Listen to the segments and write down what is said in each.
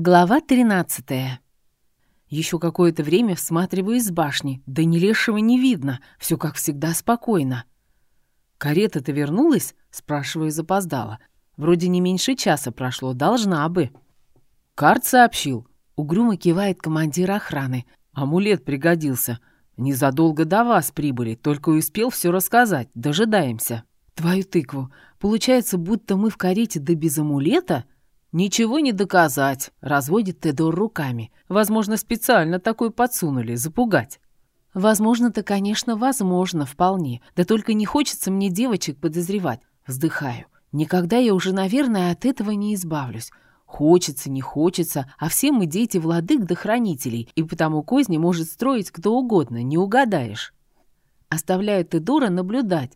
Глава 13 Еще какое-то время всматриваюсь с башни, да ни лешего не видно, все как всегда спокойно. «Карета-то вернулась?» — спрашиваю запоздала. «Вроде не меньше часа прошло, должна бы». «Карт сообщил», — угрюмо кивает командир охраны. «Амулет пригодился. Незадолго до вас прибыли, только успел все рассказать. Дожидаемся». «Твою тыкву. Получается, будто мы в карете да без амулета?» «Ничего не доказать», — разводит Тедор руками. «Возможно, специально такой подсунули, запугать». «Возможно-то, конечно, возможно, вполне. Да только не хочется мне девочек подозревать». Вздыхаю. «Никогда я уже, наверное, от этого не избавлюсь. Хочется, не хочется, а все мы дети владык да хранителей, и потому козни может строить кто угодно, не угадаешь». Оставляю Тедора наблюдать.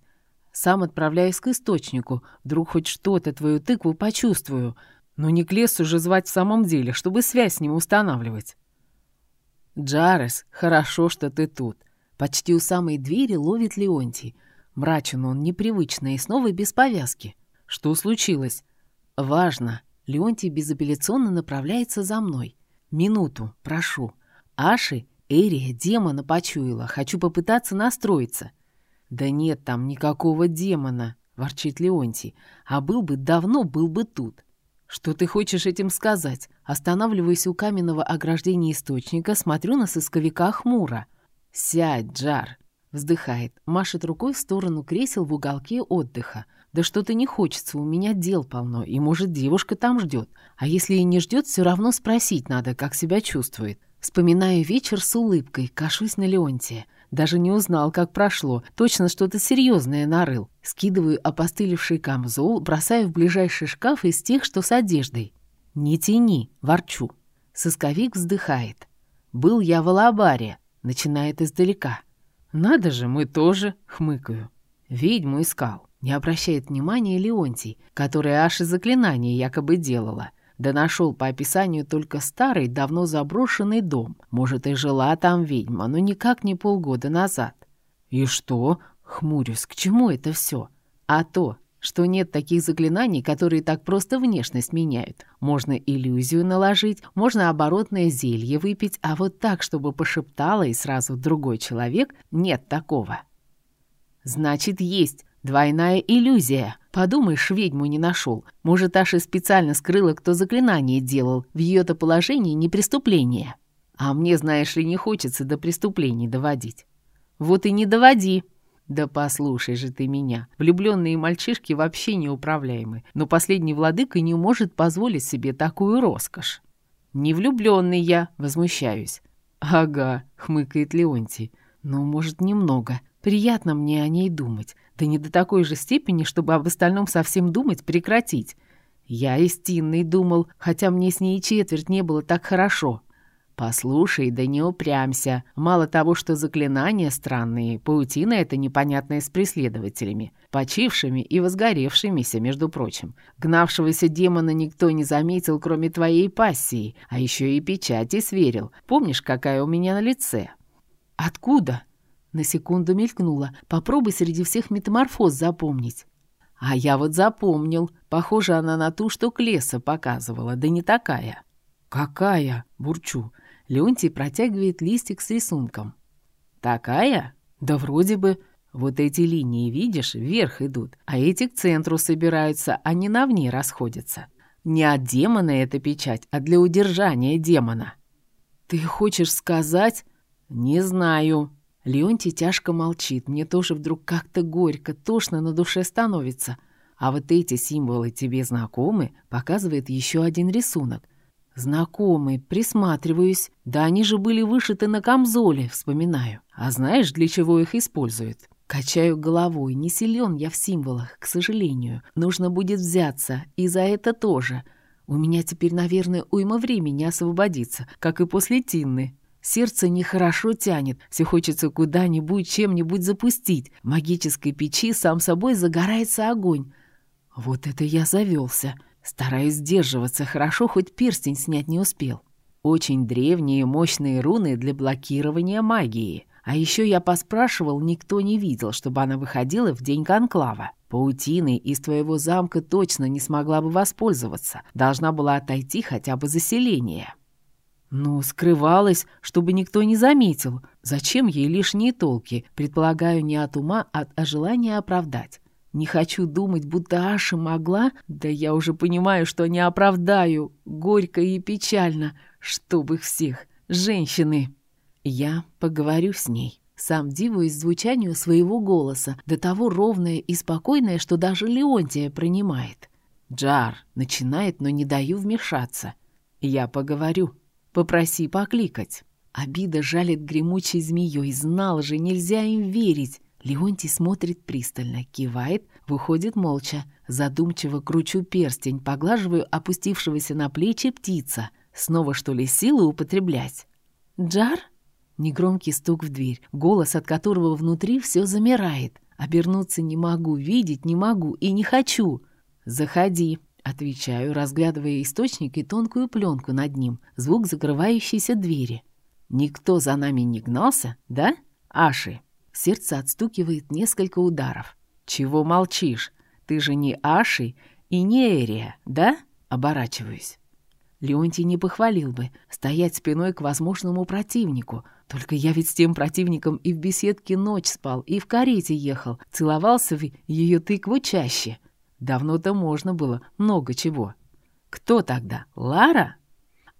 Сам отправляюсь к источнику. Вдруг хоть что-то твою тыкву почувствую. Но не к лесу же звать в самом деле, чтобы связь с ним устанавливать. «Джарес, хорошо, что ты тут». Почти у самой двери ловит Леонтий. Мрачен он непривычно и снова без повязки. «Что случилось?» «Важно». Леонтий безапелляционно направляется за мной. «Минуту, прошу. Аши, Эрия, демона почуяла. Хочу попытаться настроиться». «Да нет там никакого демона», — ворчит Леонтий. «А был бы давно, был бы тут». «Что ты хочешь этим сказать?» Останавливаясь у каменного ограждения источника, смотрю на сысковика хмуро. «Сядь, Джар!» Вздыхает, машет рукой в сторону кресел в уголке отдыха. «Да что-то не хочется, у меня дел полно, и, может, девушка там ждет. А если и не ждет, все равно спросить надо, как себя чувствует». Вспоминаю вечер с улыбкой, кашусь на Леонтия. Даже не узнал, как прошло. Точно что-то серьезное нарыл. Скидываю опостылевший камзол, бросаю в ближайший шкаф из тех, что с одеждой. «Не тяни!» — ворчу. Сысковик вздыхает. «Был я в Алабаре», — начинает издалека. «Надо же, мы тоже!» — хмыкаю. Ведьму искал. Не обращает внимания Леонтий, который аж и заклинание якобы делала — да нашел по описанию только старый, давно заброшенный дом. Может, и жила там ведьма, но никак не полгода назад. И что? Хмурюсь, к чему это все? А то, что нет таких заклинаний, которые так просто внешность меняют. Можно иллюзию наложить, можно оборотное зелье выпить, а вот так, чтобы пошептала и сразу другой человек, нет такого. Значит, есть двойная иллюзия. Подумаешь, ведьму не нашел. Может, Аша специально скрыла, кто заклинание делал. В ее-то положении не преступление. А мне, знаешь ли, не хочется до преступлений доводить. Вот и не доводи. Да послушай же ты меня. Влюбленные мальчишки вообще неуправляемы. Но последний владыка не может позволить себе такую роскошь. Не влюбленный я, возмущаюсь. Ага, хмыкает Леонтий. Ну, может, немного. Приятно мне о ней думать. Да не до такой же степени, чтобы об остальном совсем думать прекратить. Я и Стинной думал, хотя мне с ней четверть не было так хорошо. Послушай, да не упрямся. Мало того, что заклинания странные, паутина это непонятная с преследователями, почившими и возгоревшимися, между прочим. Гнавшегося демона никто не заметил, кроме твоей пассии, а еще и печати сверил. Помнишь, какая у меня на лице? Откуда? На секунду мелькнула. Попробуй среди всех метаморфоз запомнить. А я вот запомнил. Похожа она на ту, что Клеса показывала, да не такая. «Какая?» — бурчу. Леонтий протягивает листик с рисунком. «Такая? Да вроде бы. Вот эти линии, видишь, вверх идут, а эти к центру собираются, а не на вне расходятся. Не от демона эта печать, а для удержания демона». «Ты хочешь сказать?» «Не знаю», Леонтий тяжко молчит. Мне тоже вдруг как-то горько, тошно на душе становится. А вот эти символы тебе знакомы, показывает еще один рисунок. Знакомый, присматриваюсь. Да они же были вышиты на камзоле, вспоминаю. А знаешь, для чего их используют? Качаю головой, не силен я в символах, к сожалению. Нужно будет взяться, и за это тоже. У меня теперь, наверное, уйма времени освободиться, как и после Тинны. Сердце нехорошо тянет, все хочется куда-нибудь, чем-нибудь запустить. В магической печи сам собой загорается огонь. Вот это я завелся. Стараюсь сдерживаться, хорошо хоть перстень снять не успел. Очень древние мощные руны для блокирования магии. А еще я поспрашивал, никто не видел, чтобы она выходила в день конклава. Паутиной из твоего замка точно не смогла бы воспользоваться. Должна была отойти хотя бы заселение. Ну, скрывалась, чтобы никто не заметил. Зачем ей лишние толки? Предполагаю, не от ума, а от желания оправдать. Не хочу думать, будто Аша могла, да я уже понимаю, что не оправдаю. Горько и печально, чтоб их всех. Женщины. Я поговорю с ней. Сам дивуюсь звучанию своего голоса, до того ровное и спокойное, что даже Леонтия принимает. Джар начинает, но не даю вмешаться. Я поговорю. Попроси покликать. Обида жалит гремучей змеей. Знал же, нельзя им верить. Леонтий смотрит пристально, кивает, выходит молча. Задумчиво кручу перстень, поглаживаю опустившегося на плечи птица. Снова, что ли, силы употреблять? «Джар?» Негромкий стук в дверь, голос от которого внутри все замирает. Обернуться не могу, видеть не могу и не хочу. «Заходи», — отвечаю, разглядывая источник и тонкую пленку над ним, звук закрывающейся двери. «Никто за нами не гнался, да, Аши?» Сердце отстукивает несколько ударов. «Чего молчишь? Ты же не Аши и не Эрия, да?» Оборачиваюсь. Леонтий не похвалил бы стоять спиной к возможному противнику. Только я ведь с тем противником и в беседке ночь спал, и в карете ехал, целовался в ее тыкву чаще. Давно-то можно было много чего. Кто тогда? Лара?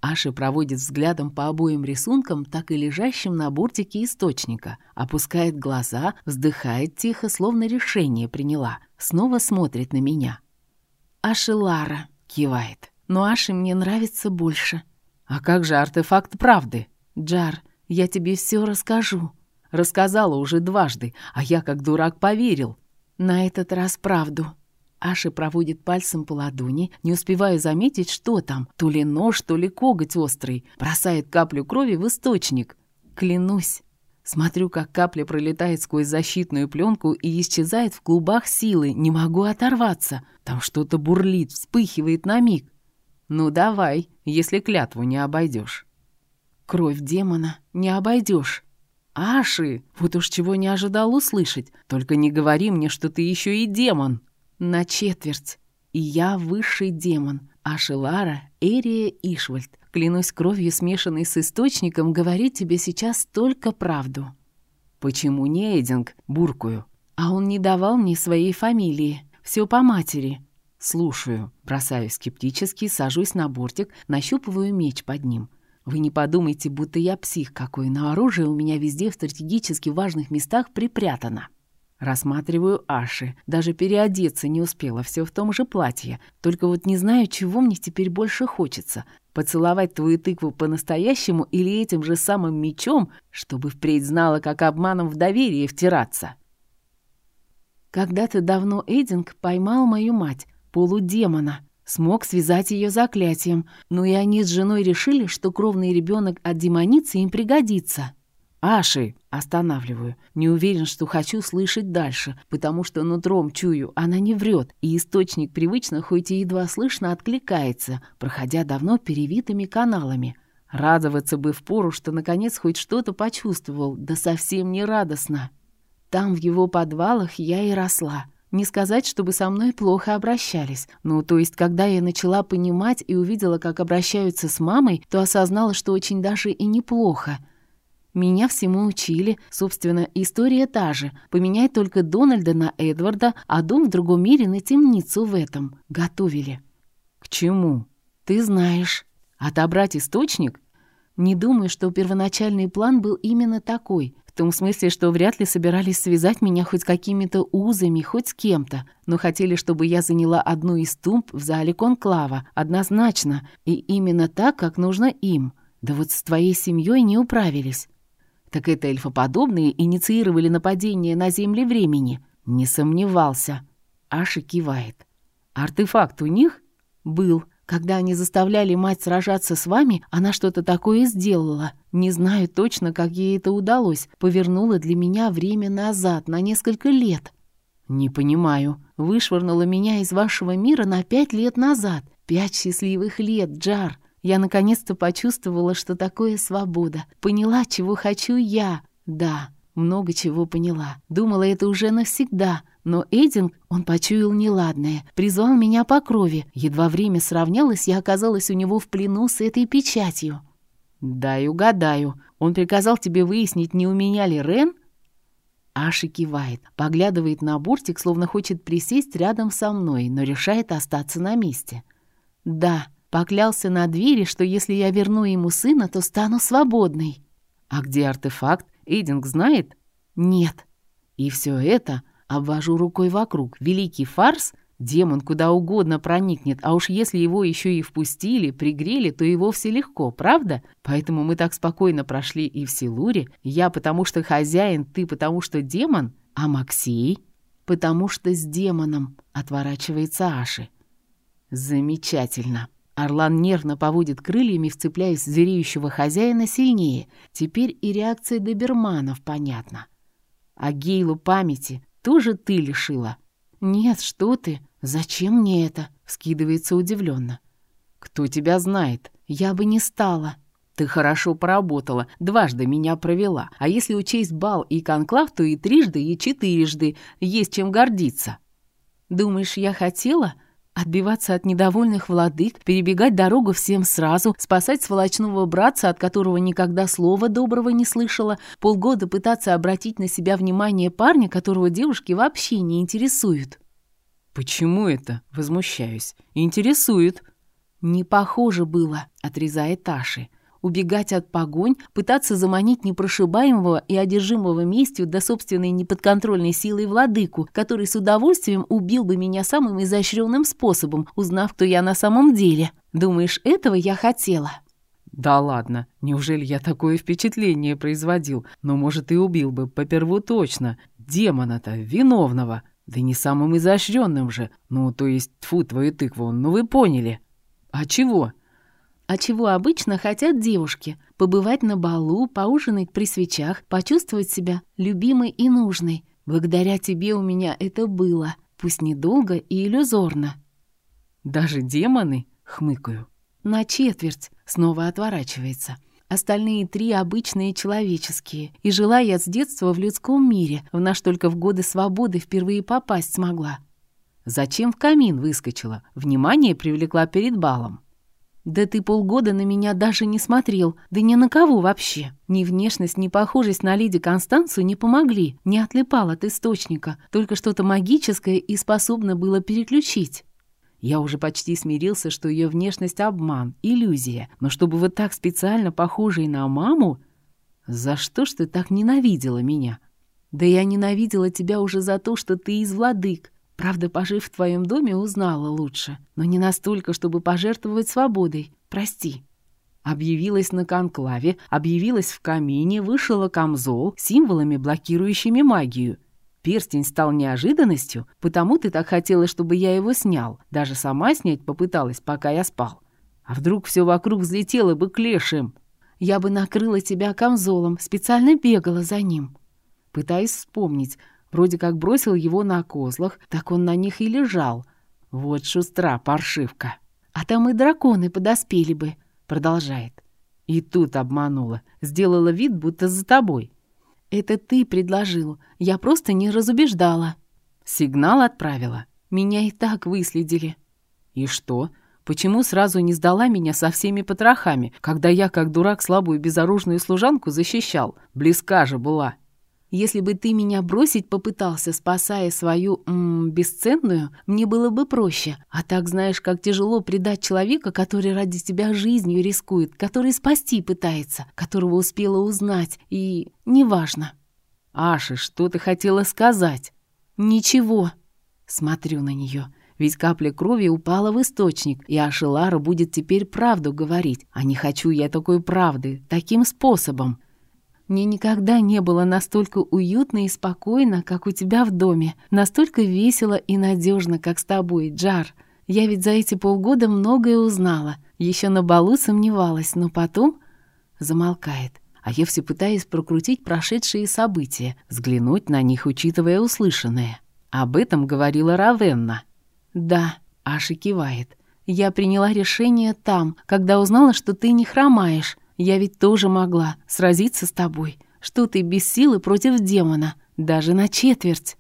Аша проводит взглядом по обоим рисункам, так и лежащим на бортике источника, опускает глаза, вздыхает тихо, словно решение приняла, снова смотрит на меня. «Аша Лара», — кивает но Аши мне нравится больше. А как же артефакт правды? Джар, я тебе все расскажу. Рассказала уже дважды, а я как дурак поверил. На этот раз правду. Аши проводит пальцем по ладони, не успевая заметить, что там, то ли нож, то ли коготь острый, бросает каплю крови в источник. Клянусь. Смотрю, как капля пролетает сквозь защитную пленку и исчезает в клубах силы, не могу оторваться. Там что-то бурлит, вспыхивает на миг. «Ну давай, если клятву не обойдешь». «Кровь демона не обойдешь». «Аши, вот уж чего не ожидал услышать. Только не говори мне, что ты еще и демон». «На четверть. И я высший демон. Аши Лара, Эрия Ишвальд. Клянусь кровью, смешанной с источником, говорить тебе сейчас только правду». «Почему не Эдинг?» — буркую. «А он не давал мне своей фамилии. Все по матери. «Слушаю». Бросаю скептически, сажусь на бортик, нащупываю меч под ним. Вы не подумайте, будто я псих какой, но оружие у меня везде в стратегически важных местах припрятано. Рассматриваю Аши. Даже переодеться не успела, все в том же платье. Только вот не знаю, чего мне теперь больше хочется. Поцеловать твою тыкву по-настоящему или этим же самым мечом, чтобы впредь знала, как обманом в доверие втираться. Когда-то давно Эдинг поймал мою мать, полудемона. Смог связать ее заклятием, но и они с женой решили, что кровный ребенок от демоницы им пригодится. «Аши!» — останавливаю. Не уверен, что хочу слышать дальше, потому что нутром чую, она не врет, и источник привычно, хоть и едва слышно, откликается, проходя давно перевитыми каналами. Радоваться бы впору, что наконец хоть что-то почувствовал, да совсем не радостно. Там, в его подвалах, я и росла. Не сказать, чтобы со мной плохо обращались. Ну, то есть, когда я начала понимать и увидела, как обращаются с мамой, то осознала, что очень даже и неплохо. Меня всему учили. Собственно, история та же. Поменяй только Дональда на Эдварда, а дом в другом мире на темницу в этом. Готовили. К чему? Ты знаешь. Отобрать источник? Не думаю, что первоначальный план был именно такой. В том смысле, что вряд ли собирались связать меня хоть какими-то узами, хоть с кем-то, но хотели, чтобы я заняла одну из тумб в зале конклава, однозначно, и именно так, как нужно им. Да вот с твоей семьей не управились. Так это эльфоподобные инициировали нападение на земли времени. Не сомневался. Аша кивает. Артефакт у них? Был. Когда они заставляли мать сражаться с вами, она что-то такое сделала. Не знаю точно, как ей это удалось. Повернула для меня время назад, на несколько лет. Не понимаю. Вышвырнула меня из вашего мира на пять лет назад. Пять счастливых лет, Джар. Я наконец-то почувствовала, что такое свобода. Поняла, чего хочу я. Да, много чего поняла. Думала, это уже навсегда. Но Эдинг, он почуял неладное, призвал меня по крови. Едва время сравнялось, я оказалась у него в плену с этой печатью. «Дай угадаю. Он приказал тебе выяснить, не у меня ли Рен?» Аши кивает, поглядывает на бортик, словно хочет присесть рядом со мной, но решает остаться на месте. «Да, поклялся на двери, что если я верну ему сына, то стану свободной». «А где артефакт? Эйдинг знает?» «Нет». И все это обвожу рукой вокруг. Великий фарс? Демон куда угодно проникнет, а уж если его еще и впустили, пригрели, то и вовсе легко, правда? Поэтому мы так спокойно прошли и в Силуре. Я потому что хозяин, ты потому что демон, а Максей? Потому что с демоном, отворачивается Аши. Замечательно. Орлан нервно поводит крыльями, вцепляясь в звереющего хозяина сильнее. Теперь и реакция доберманов понятна. А Гейлу памяти тоже ты лишила? Нет, что ты? Зачем мне это? Скидывается удивленно. Кто тебя знает? Я бы не стала. Ты хорошо поработала, дважды меня провела. А если учесть бал и конклав, то и трижды, и четырежды. Есть чем гордиться. Думаешь, я хотела? Отбиваться от недовольных владык, перебегать дорогу всем сразу, спасать сволочного братца, от которого никогда слова доброго не слышала, полгода пытаться обратить на себя внимание парня, которого девушки вообще не интересуют. «Почему это?» — возмущаюсь. «Интересует». «Не похоже было», — отрезает Таши убегать от погонь, пытаться заманить непрошибаемого и одержимого местью до собственной неподконтрольной силой владыку, который с удовольствием убил бы меня самым изощренным способом, узнав, кто я на самом деле. Думаешь, этого я хотела?» «Да ладно, неужели я такое впечатление производил? Но, может, и убил бы, поперву точно. Демона-то, виновного. Да не самым изощренным же. Ну, то есть, тфу, твою тыкву, ну вы поняли». «А чего?» А чего обычно хотят девушки? Побывать на балу, поужинать при свечах, почувствовать себя любимой и нужной. Благодаря тебе у меня это было, пусть недолго и иллюзорно. Даже демоны? Хмыкаю. На четверть снова отворачивается. Остальные три обычные человеческие. И жила я с детства в людском мире, в наш только в годы свободы впервые попасть смогла. Зачем в камин выскочила? Внимание привлекла перед балом. «Да ты полгода на меня даже не смотрел, да ни на кого вообще. Ни внешность, ни похожесть на леди Констанцию не помогли, не отлипал от источника, только что-то магическое и способно было переключить». Я уже почти смирился, что ее внешность — обман, иллюзия, но чтобы вот так специально похожей на маму... За что ж ты так ненавидела меня? Да я ненавидела тебя уже за то, что ты из владык, Правда, пожив в твоем доме, узнала лучше, но не настолько, чтобы пожертвовать свободой. Прости. Объявилась на конклаве, объявилась в камине, вышила камзол символами, блокирующими магию. Перстень стал неожиданностью, потому ты так хотела, чтобы я его снял. Даже сама снять попыталась, пока я спал. А вдруг все вокруг взлетело бы к лешим? Я бы накрыла тебя камзолом, специально бегала за ним. Пытаюсь вспомнить, Вроде как бросил его на козлах, так он на них и лежал. Вот шустра, паршивка. А там и драконы подоспели бы, продолжает. И тут обманула, сделала вид, будто за тобой. Это ты предложил, я просто не разубеждала. Сигнал отправила. Меня и так выследили. И что? Почему сразу не сдала меня со всеми потрохами, когда я, как дурак, слабую безоружную служанку защищал? Близка же была. Если бы ты меня бросить попытался, спасая свою м, бесценную, мне было бы проще. А так знаешь, как тяжело предать человека, который ради тебя жизнью рискует, который спасти пытается, которого успела узнать, и неважно. Аша, что ты хотела сказать? Ничего. Смотрю на нее. Ведь капля крови упала в источник, и Ашелара будет теперь правду говорить. А не хочу я такой правды, таким способом. Мне никогда не было настолько уютно и спокойно, как у тебя в доме, настолько весело и надежно, как с тобой, Джар. Я ведь за эти полгода многое узнала. Еще на балу сомневалась, но потом замолкает. А я все пытаюсь прокрутить прошедшие события, взглянуть на них, учитывая услышанное. Об этом говорила Равенна. «Да», — Аша кивает. «Я приняла решение там, когда узнала, что ты не хромаешь. Я ведь тоже могла сразиться с тобой. что ты без силы против демона, даже на четверть.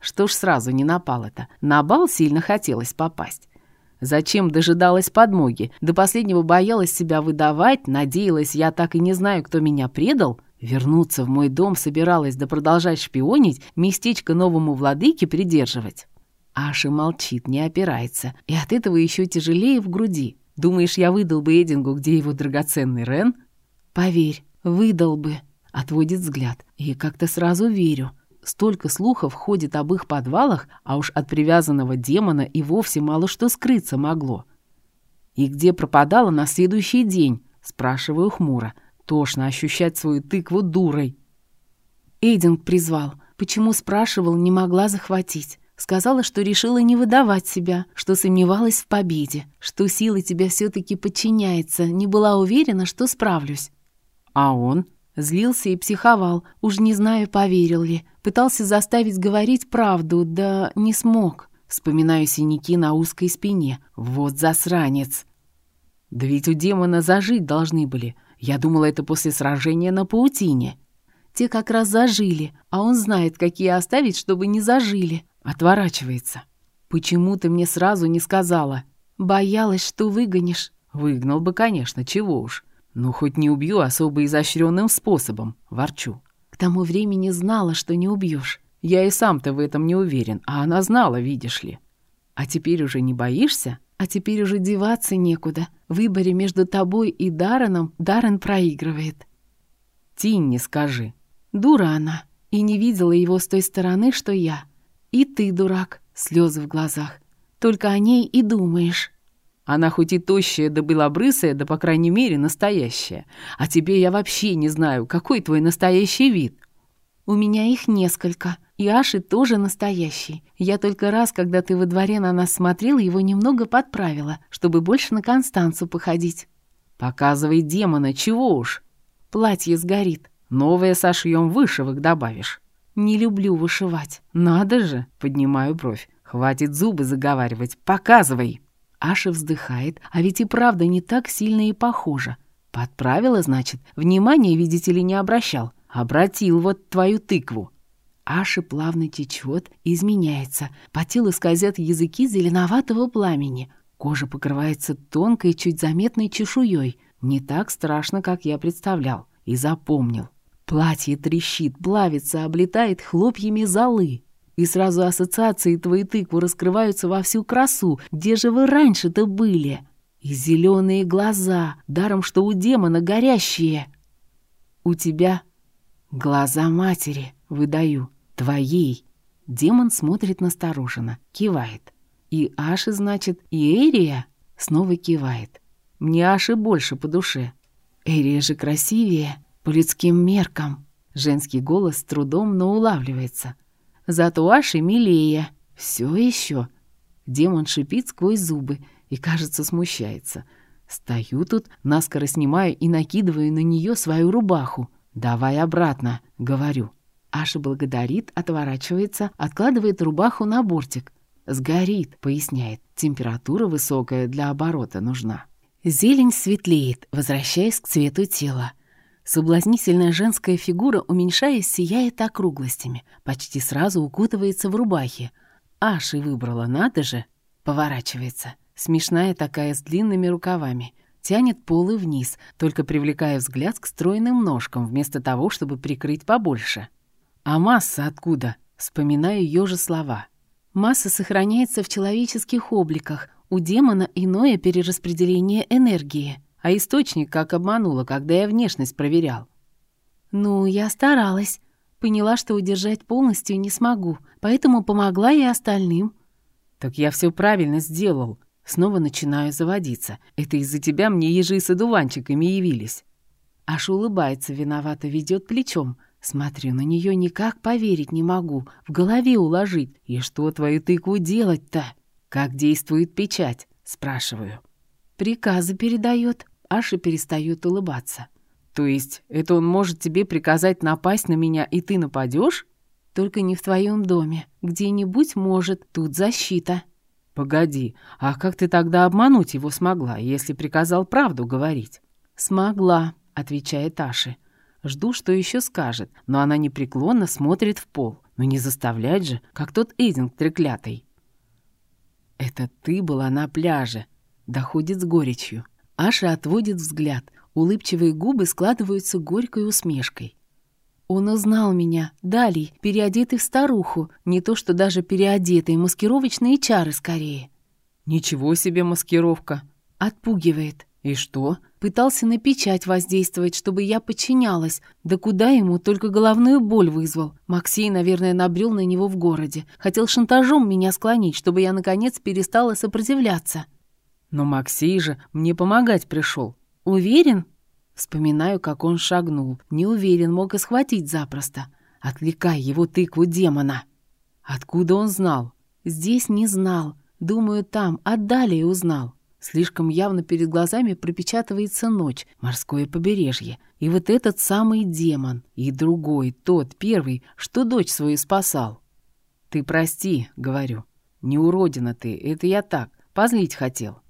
Что ж сразу не напал-то? На бал сильно хотелось попасть. Зачем дожидалась подмоги? До последнего боялась себя выдавать, надеялась, я так и не знаю, кто меня предал. Вернуться в мой дом собиралась, да продолжать шпионить, местечко новому владыке придерживать. Аша молчит, не опирается, и от этого еще тяжелее в груди. Думаешь, я выдал бы Эдингу, где его драгоценный Рен? Поверь, выдал бы. Отводит взгляд, и как-то сразу верю. Столько слухов ходит об их подвалах, а уж от привязанного демона и вовсе мало что скрыться могло. «И где пропадала на следующий день?» — спрашиваю хмуро. Тошно ощущать свою тыкву дурой. Эйдинг призвал. Почему спрашивал, не могла захватить. Сказала, что решила не выдавать себя, что сомневалась в победе, что сила тебя все таки подчиняется, не была уверена, что справлюсь. А он? Злился и психовал, уж не знаю, поверил ли. Пытался заставить говорить правду, да не смог. Вспоминаю синяки на узкой спине. Вот засранец. Да ведь у демона зажить должны были. Я думала, это после сражения на паутине. Те как раз зажили, а он знает, какие оставить, чтобы не зажили. Отворачивается. Почему ты мне сразу не сказала? Боялась, что выгонишь. Выгнал бы, конечно, чего уж. Ну, хоть не убью особо изощренным способом, ворчу. К тому времени знала, что не убьешь. Я и сам-то в этом не уверен, а она знала, видишь ли. А теперь уже не боишься? А теперь уже деваться некуда. В выборе между тобой и Дарреном Даррен проигрывает. Тинни, скажи. Дура она. И не видела его с той стороны, что я. И ты, дурак, слезы в глазах. Только о ней и думаешь. Она хоть и тощая да белобрысая, да, по крайней мере, настоящая. А тебе я вообще не знаю, какой твой настоящий вид?» «У меня их несколько. И Аши тоже настоящий. Я только раз, когда ты во дворе на нас смотрел, его немного подправила, чтобы больше на Констанцу походить». «Показывай демона, чего уж!» «Платье сгорит». «Новое сошьем, вышивок добавишь». «Не люблю вышивать». «Надо же!» — поднимаю бровь. «Хватит зубы заговаривать, показывай!» Аша вздыхает, а ведь и правда не так сильно и похоже. Подправила, значит, внимания, видите ли, не обращал. Обратил вот твою тыкву. Аша плавно течет, изменяется. По телу скользят языки зеленоватого пламени. Кожа покрывается тонкой, чуть заметной чешуей. Не так страшно, как я представлял и запомнил. Платье трещит, плавится, облетает хлопьями золы. И сразу ассоциации твои тыквы раскрываются во всю красу. Где же вы раньше-то были? И зеленые глаза, даром что у демона горящие. У тебя глаза матери, выдаю, твоей. Демон смотрит настороженно, кивает. И Аши, значит, и Эрия снова кивает. Мне Аши больше по душе. Эрия же красивее, по людским меркам. Женский голос с трудом, но улавливается — Зато Аши милее. Все еще. Демон шипит сквозь зубы и, кажется, смущается. Стою тут, наскоро снимаю и накидываю на нее свою рубаху. «Давай обратно», — говорю. Аша благодарит, отворачивается, откладывает рубаху на бортик. «Сгорит», — поясняет. «Температура высокая для оборота нужна». Зелень светлеет, возвращаясь к цвету тела. Соблазнительная женская фигура, уменьшаясь, сияет округлостями, почти сразу укутывается в рубахе. Аши выбрала, надо же. Поворачивается. Смешная такая, с длинными рукавами. Тянет полы вниз, только привлекая взгляд к стройным ножкам, вместо того, чтобы прикрыть побольше. А масса откуда? Вспоминаю ее же слова. Масса сохраняется в человеческих обликах. У демона иное перераспределение энергии а источник как обманула, когда я внешность проверял. Ну, я старалась. Поняла, что удержать полностью не смогу, поэтому помогла и остальным. Так я все правильно сделал. Снова начинаю заводиться. Это из-за тебя мне ежи с одуванчиками явились. Аж улыбается, виновато ведет плечом. Смотрю на нее, никак поверить не могу, в голове уложить. И что твою тыкву делать-то? Как действует печать? Спрашиваю. Приказы передает. Аша перестает улыбаться. «То есть это он может тебе приказать напасть на меня, и ты нападешь? «Только не в твоем доме. Где-нибудь может. Тут защита». «Погоди, а как ты тогда обмануть его смогла, если приказал правду говорить?» «Смогла», — отвечает Аши. Жду, что еще скажет, но она непреклонно смотрит в пол. Но не заставлять же, как тот Эдинг треклятый. «Это ты была на пляже», — доходит с горечью. Аша отводит взгляд. Улыбчивые губы складываются горькой усмешкой. Он узнал меня, Далей, переодетый в старуху, не то что даже переодетый, маскировочные чары скорее. «Ничего себе маскировка!» Отпугивает. «И что?» Пытался на печать воздействовать, чтобы я подчинялась. Да куда ему, только головную боль вызвал. Максей, наверное, набрел на него в городе. Хотел шантажом меня склонить, чтобы я, наконец, перестала сопротивляться. Но Максей же мне помогать пришел. Уверен? Вспоминаю, как он шагнул. Не уверен, мог и схватить запросто. Отвлекай его тыкву демона. Откуда он знал? Здесь не знал. Думаю, там, отдали и узнал. Слишком явно перед глазами пропечатывается ночь, морское побережье. И вот этот самый демон, и другой, тот, первый, что дочь свою спасал. «Ты прости», — говорю. «Не уродина ты, это я так, позлить хотел».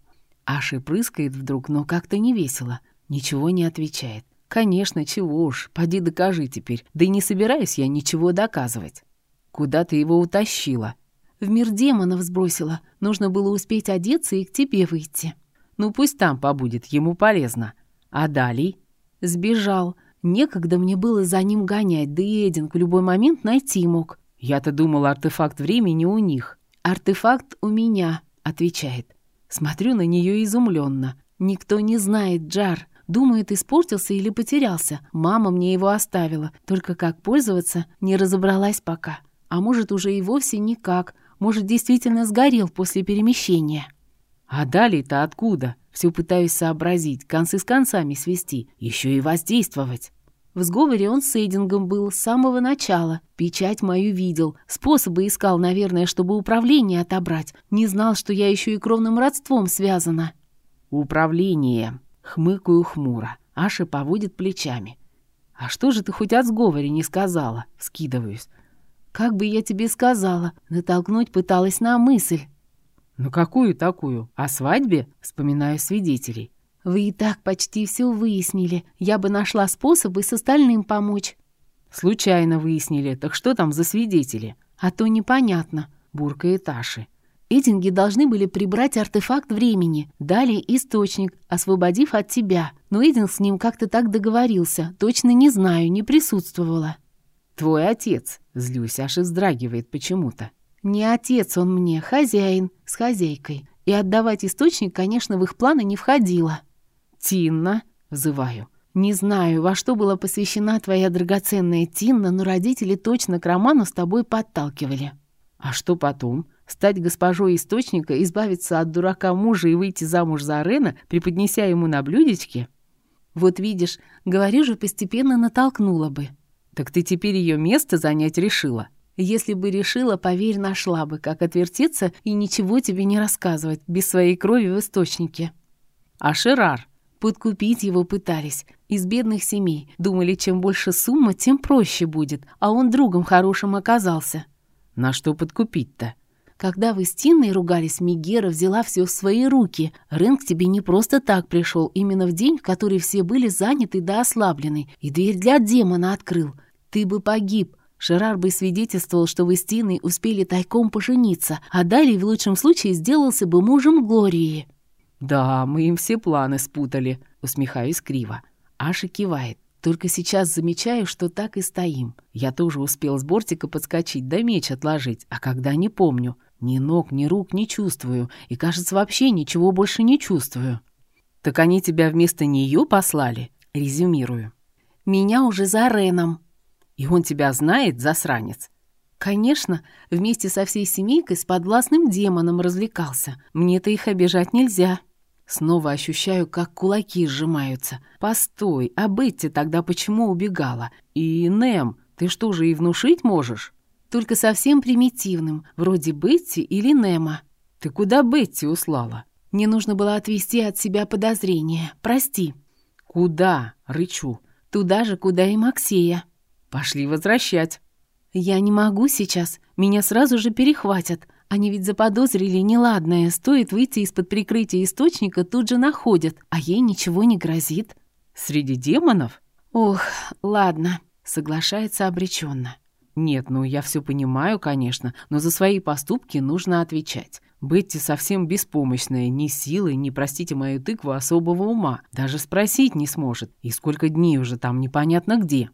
Аши прыскает вдруг, но как-то не весело. Ничего не отвечает. «Конечно, чего уж, поди докажи теперь. Да и не собираюсь я ничего доказывать». «Куда ты его утащила?» В мир демонов сбросила. Нужно было успеть одеться и к тебе выйти. Ну пусть там побудет, ему полезно. А далее? Сбежал. Некогда мне было за ним гонять, да и Эдинг в любой момент найти мог. Я-то думал, артефакт времени у них. Артефакт у меня, отвечает. Смотрю на нее изумленно. Никто не знает, Джар. Думает, испортился или потерялся. Мама мне его оставила. Только как пользоваться, не разобралась пока. А может, уже и вовсе никак. Может, действительно сгорел после перемещения. А далее-то откуда? Все пытаюсь сообразить, концы с концами свести, еще и воздействовать. В сговоре он с Эйдингом был с самого начала. Печать мою видел. Способы искал, наверное, чтобы управление отобрать. Не знал, что я еще и кровным родством связана. Управление. Хмыкаю хмуро. Аша поводит плечами. «А что же ты хоть от сговоре не сказала?» Скидываюсь. Как бы я тебе сказала, натолкнуть пыталась на мысль. «Ну какую такую? О свадьбе?» Вспоминаю свидетелей. «Вы и так почти все выяснили. Я бы нашла способы с остальным помочь». «Случайно выяснили. Так что там за свидетели?» «А то непонятно», — буркает Аши. Эдинги должны были прибрать артефакт времени, дали источник, освободив от тебя. Но Эдинг с ним как-то так договорился. Точно не знаю, не присутствовала. «Твой отец», — злюсь, аж и вздрагивает почему-то. «Не отец он мне, хозяин, с хозяйкой. И отдавать источник, конечно, в их планы не входило». «Тинна», — взываю. «Не знаю, во что была посвящена твоя драгоценная Тинна, но родители точно к роману с тобой подталкивали». «А что потом? Стать госпожой источника, избавиться от дурака мужа и выйти замуж за Рена, преподнеся ему на блюдечке?» «Вот видишь, говорю же, постепенно натолкнула бы». «Так ты теперь ее место занять решила?» «Если бы решила, поверь, нашла бы, как отвертеться и ничего тебе не рассказывать, без своей крови в источнике». «А Шерар?» Подкупить его пытались. Из бедных семей. Думали, чем больше сумма, тем проще будет. А он другом хорошим оказался. На что подкупить-то? Когда вы с Тинной ругались, Мигера взяла все в свои руки. Рен к тебе не просто так пришел, именно в день, в который все были заняты да ослаблены. И дверь для демона открыл. Ты бы погиб. Шерар бы свидетельствовал, что вы с Тиной успели тайком пожениться, а далее в лучшем случае сделался бы мужем Глории». «Да, мы им все планы спутали», — усмехаюсь криво. Аша кивает. Только сейчас замечаю, что так и стоим. Я тоже успел с бортика подскочить, да меч отложить, а когда не помню. Ни ног, ни рук не чувствую, и, кажется, вообще ничего больше не чувствую. «Так они тебя вместо нее послали?» Резюмирую. «Меня уже за Реном», и он тебя знает, засранец?» «Конечно, вместе со всей семейкой с подвластным демоном развлекался. Мне-то их обижать нельзя». Снова ощущаю, как кулаки сжимаются. «Постой, а Бетти тогда почему убегала? И Нэм, ты что же и внушить можешь?» «Только совсем примитивным, вроде Бетти или Нема». «Ты куда Бетти услала?» «Мне нужно было отвести от себя подозрения. Прости». «Куда?» — рычу. «Туда же, куда и Максея». Пошли возвращать. Я не могу сейчас. Меня сразу же перехватят. Они ведь заподозрили неладное. Стоит выйти из-под прикрытия источника, тут же находят. А ей ничего не грозит. Среди демонов? «Ох, ладно», — соглашается обреченно. «Нет, ну я все понимаю, конечно, но за свои поступки нужно отвечать. Бетти совсем беспомощная, ни силы, ни, простите мою тыкву, особого ума. Даже спросить не сможет. И сколько дней уже там непонятно где».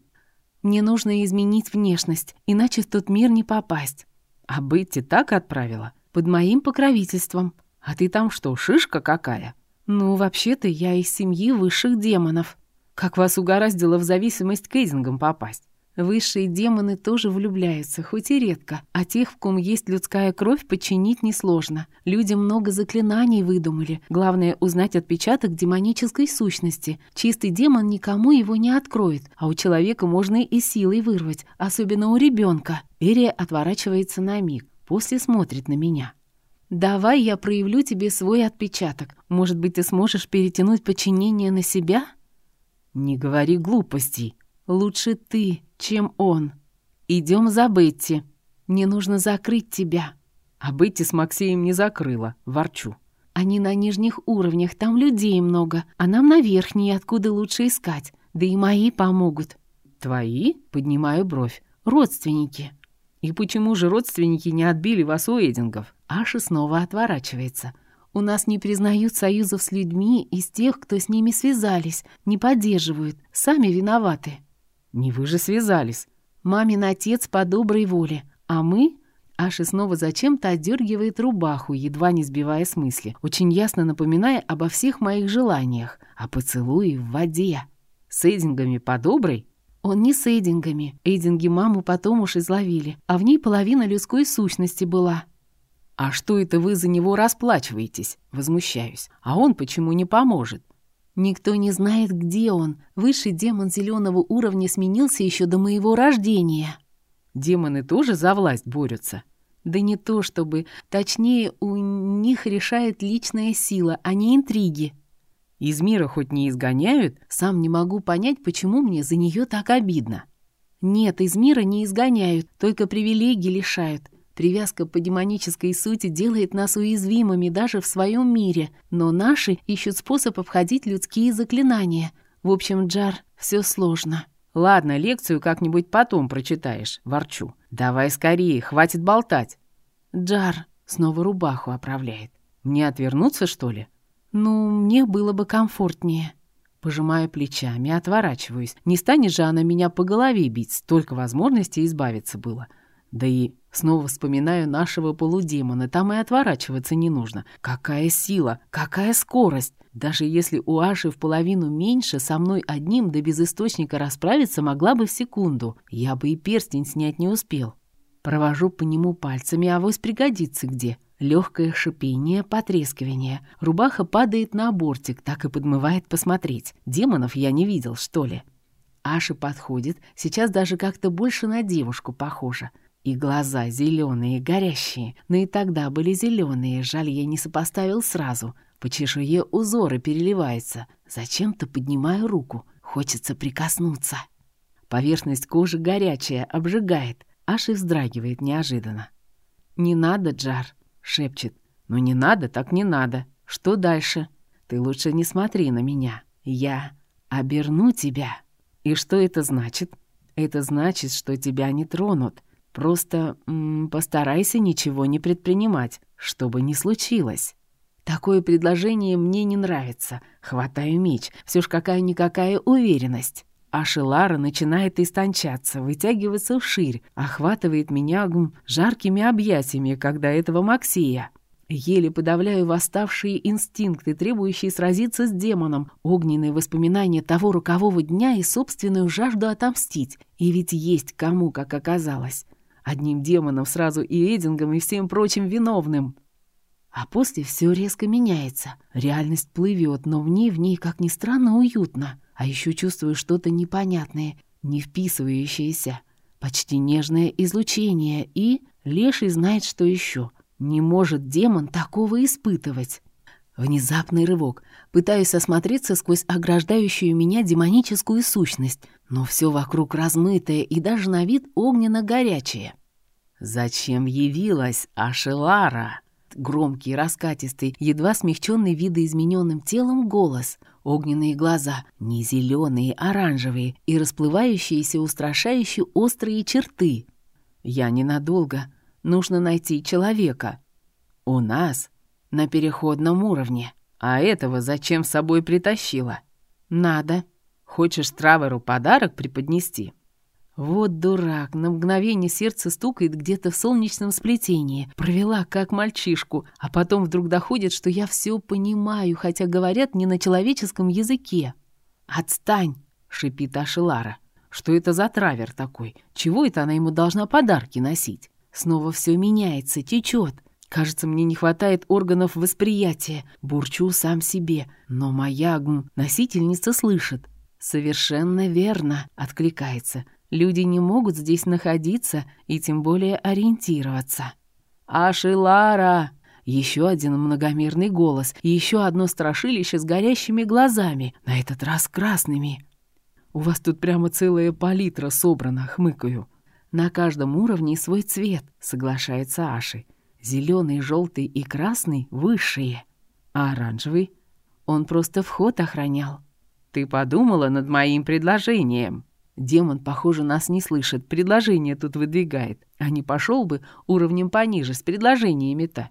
«Мне нужно изменить внешность, иначе в тот мир не попасть». «А Бетти так отправила?» «Под моим покровительством». «А ты там что, шишка какая?» «Ну, вообще-то я из семьи высших демонов». «Как вас угораздило в зависимость к Эйзингам попасть?» Высшие демоны тоже влюбляются, хоть и редко, а тех, в ком есть людская кровь, подчинить несложно. Люди много заклинаний выдумали. Главное — узнать отпечаток демонической сущности. Чистый демон никому его не откроет, а у человека можно и силой вырвать, особенно у ребенка. Эрия отворачивается на миг, после смотрит на меня. «Давай я проявлю тебе свой отпечаток. Может быть, ты сможешь перетянуть подчинение на себя?» «Не говори глупостей. Лучше ты, чем он. Идем за Бетти. Мне нужно закрыть тебя». А Бетти с Максеем не закрыла, ворчу. «Они на нижних уровнях, там людей много, а нам на верхние, откуда лучше искать. Да и мои помогут». «Твои?» — поднимаю бровь. «Родственники». «И почему же родственники не отбили вас у Эдингов?» Аша снова отворачивается. «У нас не признают союзов с людьми из тех, кто с ними связались, не поддерживают, сами виноваты». «Не вы же связались». «Мамин отец по доброй воле, а мы...» Аша снова зачем-то отдергивает рубаху, едва не сбивая с мысли, очень ясно напоминая обо всех моих желаниях, о поцелуе в воде. «С Эдингами по доброй?» Он не с Эйдингами. Эйдинги маму потом уж изловили, а в ней половина людской сущности была. «А что это вы за него расплачиваетесь?» Возмущаюсь. «А он почему не поможет?» «Никто не знает, где он. Высший демон зеленого уровня сменился еще до моего рождения». «Демоны тоже за власть борются?» «Да не то чтобы. Точнее, у них решает личная сила, а не интриги». Из мира хоть не изгоняют? Сам не могу понять, почему мне за нее так обидно. Нет, из мира не изгоняют, только привилегии лишают. Привязка по демонической сути делает нас уязвимыми даже в своем мире, но наши ищут способ обходить людские заклинания. В общем, Джар, все сложно. Ладно, лекцию как-нибудь потом прочитаешь, ворчу. Давай скорее, хватит болтать. Джар снова рубаху оправляет. Мне отвернуться, что ли? «Ну, мне было бы комфортнее». Пожимаю плечами, отворачиваюсь. Не станет же она меня по голове бить, столько возможностей избавиться было. Да и снова вспоминаю нашего полудемона, там и отворачиваться не нужно. Какая сила, какая скорость! Даже если у Аши в половину меньше, со мной одним да без источника расправиться могла бы в секунду. Я бы и перстень снять не успел. Провожу по нему пальцами, а авось пригодится где. Легкое шипение, потрескивание. Рубаха падает на бортик, так и подмывает посмотреть. Демонов я не видел, что ли. Аша подходит, сейчас даже как-то больше на девушку похожа. И глаза зеленые, горящие. Но и тогда были зеленые, жаль, я не сопоставил сразу. По чешуе узоры переливаются. Зачем-то поднимаю руку. Хочется прикоснуться. Поверхность кожи горячая, обжигает. Аша вздрагивает неожиданно. «Не надо, Джар», шепчет. «Ну не надо, так не надо. Что дальше? Ты лучше не смотри на меня. Я оберну тебя». «И что это значит?» «Это значит, что тебя не тронут. Просто м -м, постарайся ничего не предпринимать, чтобы не случилось». Такое предложение мне не нравится. Хватаю меч. Все ж какая-никакая уверенность. А Шелара начинает истончаться, вытягиваться вширь, охватывает меня гм, жаркими объятиями, когда этого Максия. Еле подавляю восставшие инстинкты, требующие сразиться с демоном, огненные воспоминания того рокового дня и собственную жажду отомстить. И ведь есть кому, как оказалось. Одним демоном сразу и Эдингом, и всем прочим виновным. А после все резко меняется. Реальность плывет, но в ней, в ней, как ни странно, уютно. А еще чувствую что-то непонятное, не вписывающееся. Почти нежное излучение, и Леший знает, что еще. Не может демон такого испытывать. Внезапный рывок. Пытаюсь осмотреться сквозь ограждающую меня демоническую сущность, но все вокруг размытое и даже на вид огненно-горячее. «Зачем явилась Ашелара?» громкий, раскатистый, едва смягченный видоизмененным телом голос, огненные глаза, не зеленые, оранжевые и расплывающиеся устрашающие острые черты. «Я ненадолго. Нужно найти человека. У нас на переходном уровне. А этого зачем с собой притащила? Надо. Хочешь Траверу подарок преподнести?» Вот дурак, на мгновение сердце стукает где-то в солнечном сплетении. Провела как мальчишку, а потом вдруг доходит, что я все понимаю, хотя говорят не на человеческом языке. «Отстань!» — шипит Ашелара. «Что это за травер такой? Чего это она ему должна подарки носить?» Снова все меняется, течет. Кажется, мне не хватает органов восприятия. Бурчу сам себе. Но моя гм, носительница слышит. «Совершенно верно», — откликается. Люди не могут здесь находиться и тем более ориентироваться. «Ашилара!» Еще один многомерный голос и еще одно страшилище с горящими глазами, на этот раз красными. «У вас тут прямо целая палитра собрана», — хмыкаю. «На каждом уровне свой цвет», — соглашается Аши. «Зеленый, желтый и красный — высшие. А оранжевый? Он просто вход охранял». «Ты подумала над моим предложением?» Демон, похоже, нас не слышит, предложение тут выдвигает, а не пошел бы уровнем пониже с предложениями-то.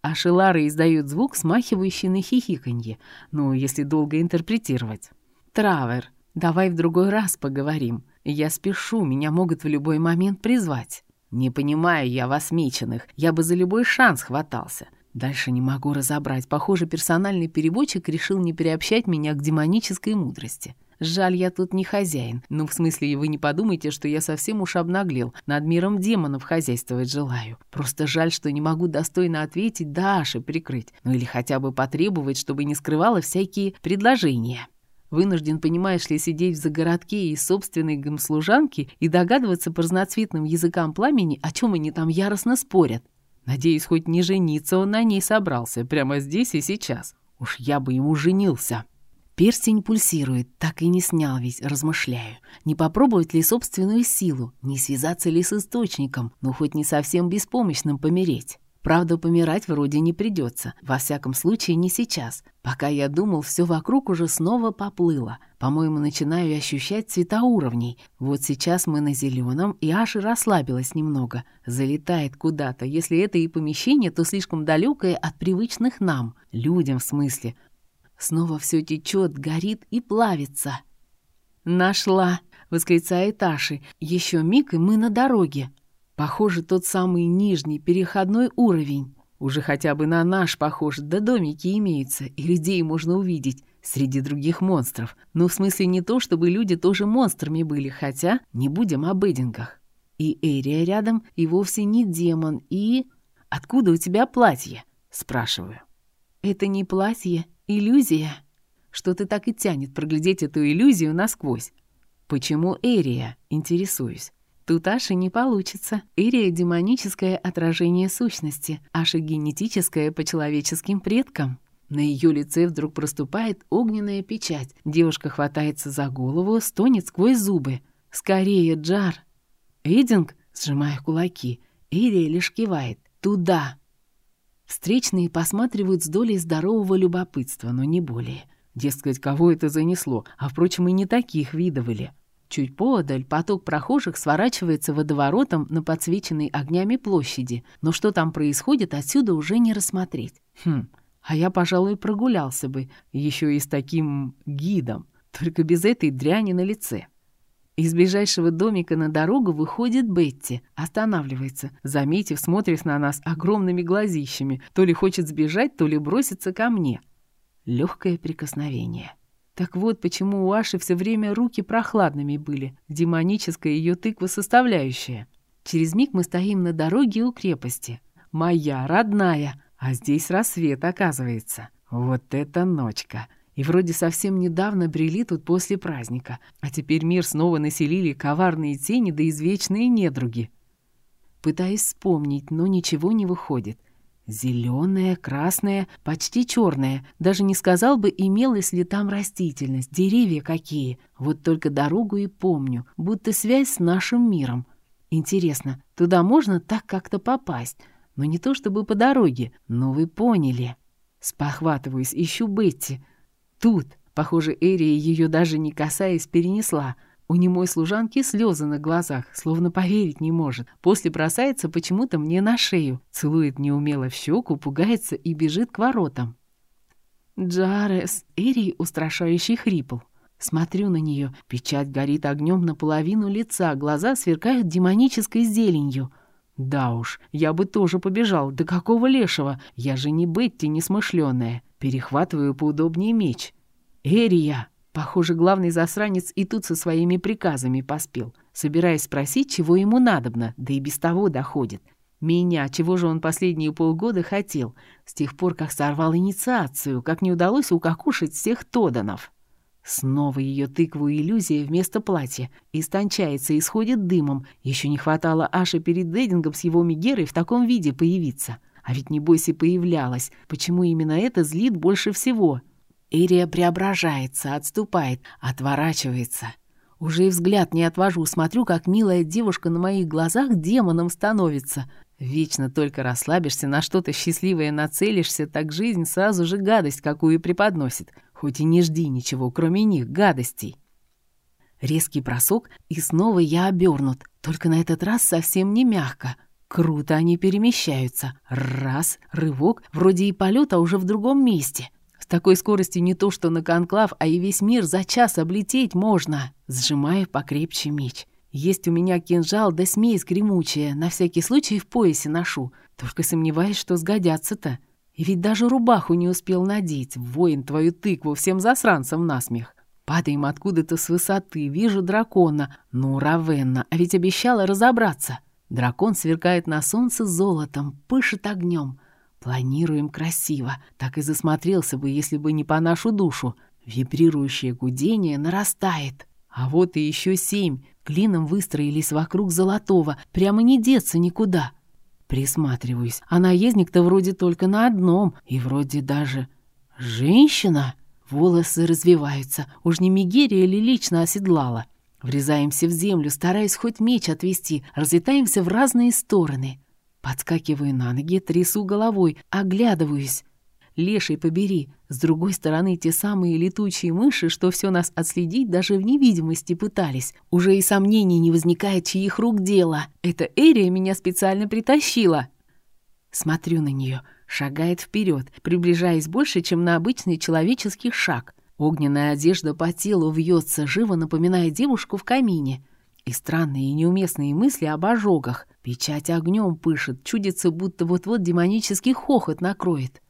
А шелары издают звук, смахивающий на хихиканье, ну, если долго интерпретировать. «Травер, давай в другой раз поговорим. Я спешу, меня могут в любой момент призвать. Не понимаю я вас меченых, я бы за любой шанс хватался. Дальше не могу разобрать. Похоже, персональный переводчик решил не переобщать меня к демонической мудрости. Жаль, я тут не хозяин. Ну, в смысле, вы не подумайте, что я совсем уж обнаглел. Над миром демонов хозяйствовать желаю. Просто жаль, что не могу достойно ответить Даше прикрыть. Ну или хотя бы потребовать, чтобы не скрывала всякие предложения. Вынужден, понимаешь ли, сидеть в загородке и собственной гомслужанке и догадываться по разноцветным языкам пламени, о чем они там яростно спорят. Надеюсь, хоть не жениться он на ней собрался, прямо здесь и сейчас. Уж я бы ему женился. Перстень пульсирует, так и не снял ведь, размышляю. Не попробовать ли собственную силу, не связаться ли с источником, ну хоть не совсем беспомощным помереть. Правда, помирать вроде не придется, во всяком случае не сейчас. Пока я думал, все вокруг уже снова поплыло. По-моему, начинаю ощущать цвета уровней. Вот сейчас мы на зеленом, и аж расслабилась немного. Залетает куда-то. Если это и помещение, то слишком далекое от привычных нам. Людям в смысле. Снова все течет, горит и плавится. «Нашла!» — восклицает Аши. «Еще миг, и мы на дороге. Похоже, тот самый нижний переходной уровень. Уже хотя бы на наш похож, да домики имеются, и людей можно увидеть среди других монстров. Ну, в смысле не то, чтобы люди тоже монстрами были, хотя не будем об эдингах. И Эрия рядом, и вовсе не демон, и... «Откуда у тебя платье?» — спрашиваю. «Это не платье, Иллюзия? Что-то так и тянет проглядеть эту иллюзию насквозь. Почему Эрия? Интересуюсь. Тут Аши не получится. Эрия — демоническое отражение сущности, Аша — генетическое по человеческим предкам. На ее лице вдруг проступает огненная печать. Девушка хватается за голову, стонет сквозь зубы. «Скорее, Джар!» «Эдинг?» — сжимая кулаки. Эрия лишь кивает. «Туда!» Встречные посматривают с долей здорового любопытства, но не более. Дескать, кого это занесло, а, впрочем, и не таких видывали. Чуть поодаль поток прохожих сворачивается водоворотом на подсвеченной огнями площади, но что там происходит, отсюда уже не рассмотреть. Хм, а я, пожалуй, прогулялся бы, еще и с таким гидом, только без этой дряни на лице. Из ближайшего домика на дорогу выходит Бетти, останавливается, заметив, смотрит на нас огромными глазищами, то ли хочет сбежать, то ли броситься ко мне. Легкое прикосновение. Так вот, почему у Аши все время руки прохладными были, демоническая ее тыква составляющая. Через миг мы стоим на дороге у крепости. Моя, родная, а здесь рассвет, оказывается. Вот это ночка! И вроде совсем недавно брели тут после праздника, а теперь мир снова населили коварные тени да извечные недруги. Пытаюсь вспомнить, но ничего не выходит. Зеленая, красная, почти черная. Даже не сказал бы, имелась ли там растительность, деревья какие. Вот только дорогу и помню, будто связь с нашим миром. Интересно, туда можно так как-то попасть? но не то чтобы по дороге, но вы поняли. Спохватываюсь, ищу Бетти. Тут, похоже, Эрия ее даже не касаясь перенесла. У немой служанки слезы на глазах, словно поверить не может. После бросается почему-то мне на шею, целует неумело в щеку, пугается и бежит к воротам. Джарес, Эрий устрашающий хрипл. Смотрю на нее, печать горит огнем наполовину лица, глаза сверкают демонической зеленью. Да уж, я бы тоже побежал, да какого лешего, я же не Бетти несмышленая. Перехватываю поудобнее меч. Эрия! Похоже, главный засранец и тут со своими приказами поспел, собираясь спросить, чего ему надобно, да и без того доходит. Меня, чего же он последние полгода хотел, с тех пор, как сорвал инициацию, как не удалось укокушать всех Тоданов. Снова ее тыкву иллюзия вместо платья. Истончается и сходит дымом. Еще не хватало Аши перед Эдингом с его Мегерой в таком виде появиться. А ведь небось и появлялась. Почему именно это злит больше всего?» Эрия преображается, отступает, отворачивается. Уже и взгляд не отвожу, смотрю, как милая девушка на моих глазах демоном становится. Вечно только расслабишься, на что-то счастливое нацелишься, так жизнь сразу же гадость какую преподносит. Хоть и не жди ничего, кроме них, гадостей. Резкий бросок, и снова я обернут, только на этот раз совсем не мягко. Круто они перемещаются. Раз, рывок, вроде и полета уже в другом месте. С такой скоростью не то что на конклав, а и весь мир за час облететь можно. Сжимаю покрепче меч. Есть у меня кинжал да смесь гремучая, на всякий случай в поясе ношу. Только сомневаюсь, что сгодятся-то. Ведь даже рубаху не успел надеть. Воин твою тыкву всем засранцам насмех. Падаем откуда-то с высоты, вижу дракона. Ну, Равенна, а ведь обещала разобраться. Дракон сверкает на солнце золотом, пышет огнем. Планируем красиво. Так и засмотрелся бы, если бы не по нашу душу. Вибрирующее гудение нарастает. А вот и еще семь. Клином выстроились вокруг золотого. Прямо не деться никуда. Присматриваюсь. А наездник-то вроде только на одном. И вроде даже... Женщина? Волосы развиваются. Уж не Мигерия ли лично оседлала? Врезаемся в землю, стараясь хоть меч отвести. Разлетаемся в разные стороны. Подскакиваю на ноги, трясу головой, оглядываюсь. Леший побери, с другой стороны те самые летучие мыши, что все нас отследить даже в невидимости пытались. Уже и сомнений не возникает, чьих рук дело. Это Эрия меня специально притащила. Смотрю на нее, шагает вперед, приближаясь больше, чем на обычный человеческий шаг. Огненная одежда по телу вьется, живо напоминая девушку в камине. И странные и неуместные мысли об ожогах. Печать огнем пышет, чудится, будто вот-вот демонический хохот накроет.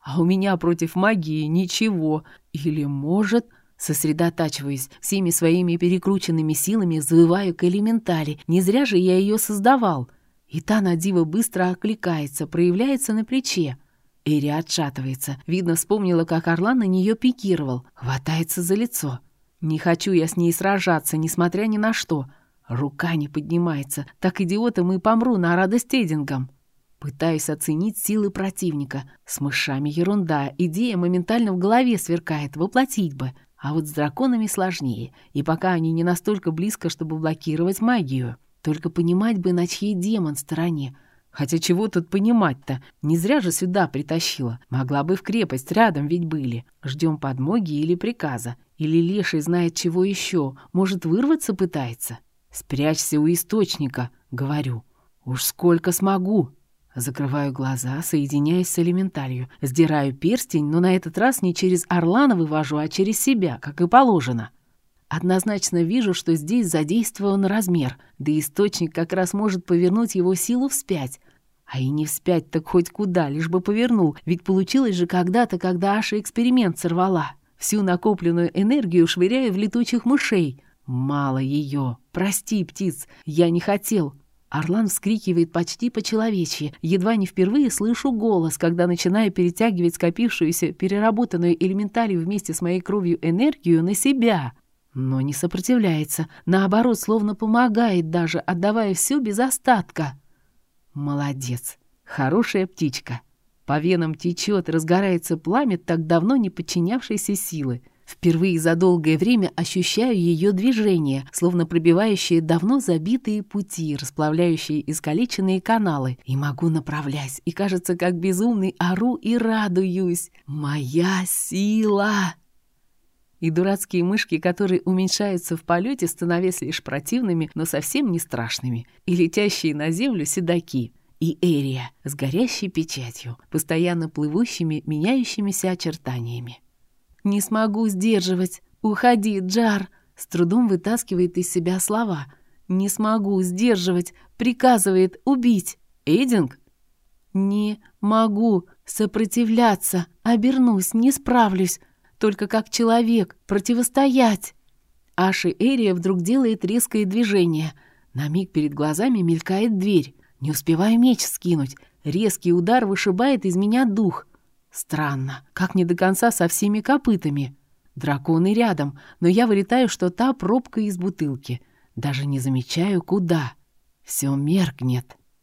А у меня против магии ничего. Или, может... Сосредотачиваясь, всеми своими перекрученными силами завываю к элементали. Не зря же я ее создавал. И та на диво быстро окликается, проявляется на плече. Эри отшатывается. Видно, вспомнила, как Орлан на нее пикировал. Хватается за лицо. Не хочу я с ней сражаться, несмотря ни на что. Рука не поднимается. Так идиотом и помру на радость Эдингам. Пытаюсь оценить силы противника. С мышами ерунда. Идея моментально в голове сверкает. Воплотить бы. А вот с драконами сложнее. И пока они не настолько близко, чтобы блокировать магию. Только понимать бы, на чьей демон стороне. Хотя чего тут понимать-то? Не зря же сюда притащила. Могла бы в крепость, рядом ведь были. Ждем подмоги или приказа. Или леший знает чего еще. Может, вырваться пытается? «Спрячься у источника», — говорю. «Уж сколько смогу». Закрываю глаза, соединяясь с элементалью. Сдираю перстень, но на этот раз не через Орлана вывожу, а через себя, как и положено. Однозначно вижу, что здесь задействован размер, да источник как раз может повернуть его силу вспять. А и не вспять, так хоть куда, лишь бы повернул, ведь получилось же когда-то, когда Аша эксперимент сорвала. Всю накопленную энергию швыряю в летучих мышей. Мало ее. Прости, птиц, я не хотел. Орлан вскрикивает почти по-человечьи. Едва не впервые слышу голос, когда начинаю перетягивать скопившуюся, переработанную элементарию вместе с моей кровью энергию на себя. Но не сопротивляется. Наоборот, словно помогает даже, отдавая все без остатка. Молодец. Хорошая птичка. По венам течет, разгорается пламя так давно не подчинявшейся силы. Впервые за долгое время ощущаю ее движение, словно пробивающие давно забитые пути, расплавляющие искалеченные каналы. И могу направлять, и кажется, как безумный ору и радуюсь. Моя сила! И дурацкие мышки, которые уменьшаются в полете, становясь лишь противными, но совсем не страшными. И летящие на землю седаки и Эрия с горящей печатью, постоянно плывущими, меняющимися очертаниями. «Не смогу сдерживать! Уходи, Джар!» С трудом вытаскивает из себя слова. «Не смогу сдерживать! Приказывает убить!» «Эйдинг?» «Не могу сопротивляться! Обернусь, не справлюсь! Только как человек противостоять!» Аши Эрия вдруг делает резкое движение. На миг перед глазами мелькает дверь. Не успеваю меч скинуть. Резкий удар вышибает из меня дух. Странно, как не до конца со всеми копытами. Драконы рядом, но я вылетаю, что та пробка из бутылки. Даже не замечаю, куда. Все меркнет.